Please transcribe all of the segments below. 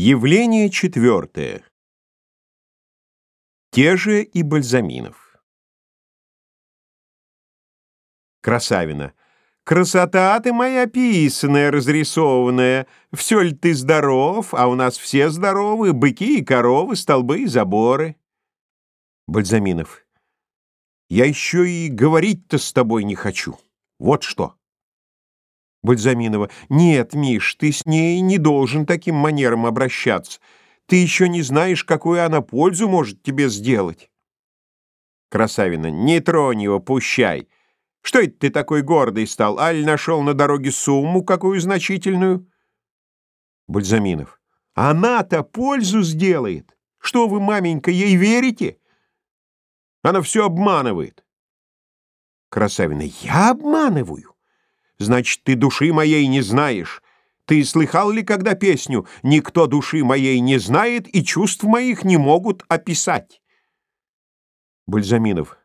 Явление четвертое. Те же и Бальзаминов. Красавина. Красота ты моя писаная, разрисованная. Все ли ты здоров, а у нас все здоровы, быки и коровы, столбы и заборы. Бальзаминов. Я еще и говорить-то с тобой не хочу. Вот что. Бальзаминова. «Нет, Миш, ты с ней не должен таким манером обращаться. Ты еще не знаешь, какую она пользу может тебе сделать». Красавина. «Не тронь его, пущай. Что это ты такой гордый стал? Аль нашел на дороге сумму какую значительную?» Бальзаминов. «Она-то пользу сделает. Что вы, маменька, ей верите? Она все обманывает». Красавина. «Я обманываю?» Значит, ты души моей не знаешь. Ты слыхал ли когда песню «Никто души моей не знает и чувств моих не могут описать»? Бальзаминов.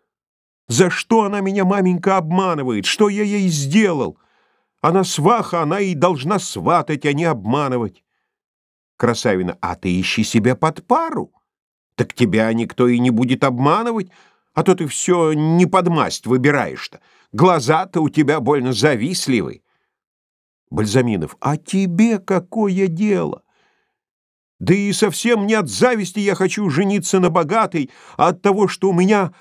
За что она меня, маменька, обманывает? Что я ей сделал? Она сваха, она и должна сватать, а не обманывать. Красавина. А ты ищи себе под пару. Так тебя никто и не будет обманывать, а то ты все не под масть выбираешь-то. Глаза-то у тебя больно завистливы. Бальзаминов. А тебе какое дело? Да и совсем не от зависти я хочу жениться на богатой, а от того, что у меня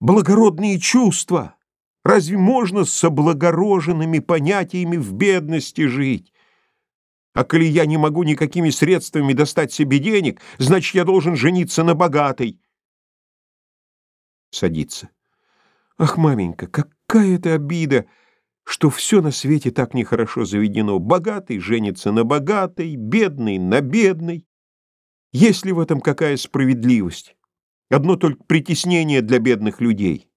благородные чувства. Разве можно с облагороженными понятиями в бедности жить? А коли я не могу никакими средствами достать себе денег, значит, я должен жениться на богатой. Садится. Ах, маменька, какая это обида, что все на свете так нехорошо заведено. Богатый женится на богатой, бедный на бедной. Есть ли в этом какая справедливость? Одно только притеснение для бедных людей.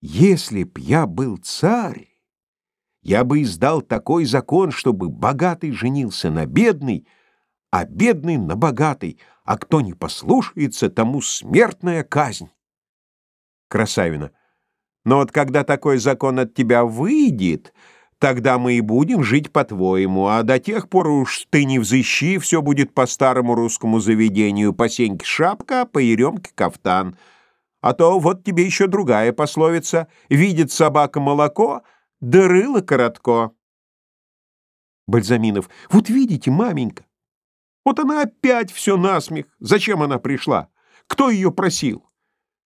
Если б я был царь, я бы издал такой закон, чтобы богатый женился на бедной, а бедный на богатой, а кто не послушается, тому смертная казнь. Красавина. Но вот когда такой закон от тебя выйдет, тогда мы и будем жить по-твоему, а до тех пор уж ты не взыщи, все будет по старому русскому заведению, по сеньке шапка, по еремке кафтан. А то вот тебе еще другая пословица «Видит собака молоко, да рыло коротко». Бальзаминов. Вот видите, маменька, вот она опять все насмех. Зачем она пришла? Кто ее просил?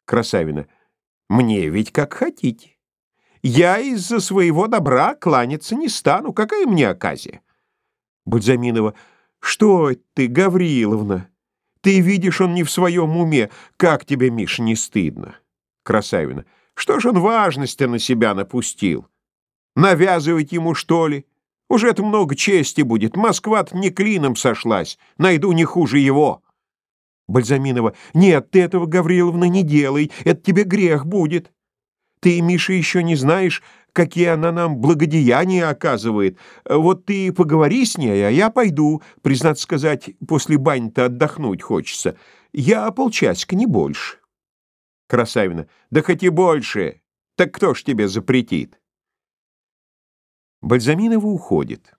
Красавина. Мне ведь как хотите. Я из-за своего добра кланяться не стану. Какая мне оказия? Бальзаминова. Что ты, Гавриловна? Ты видишь, он не в своем уме. Как тебе, Миш, не стыдно? Красавина. Что ж он важности на себя напустил? Навязывать ему, что ли? Уже это много чести будет. москва не клином сошлась. Найду не хуже его. Бальзаминова. «Нет, ты этого, Гавриловна, не делай, это тебе грех будет. Ты, Миша, еще не знаешь, какие она нам благодеяния оказывает. Вот ты поговори с ней, а я пойду, признаться сказать, после бань-то отдохнуть хочется. Я полчасика, не больше». Красавина. «Да хоть и больше. Так кто ж тебе запретит?» Бальзаминова уходит.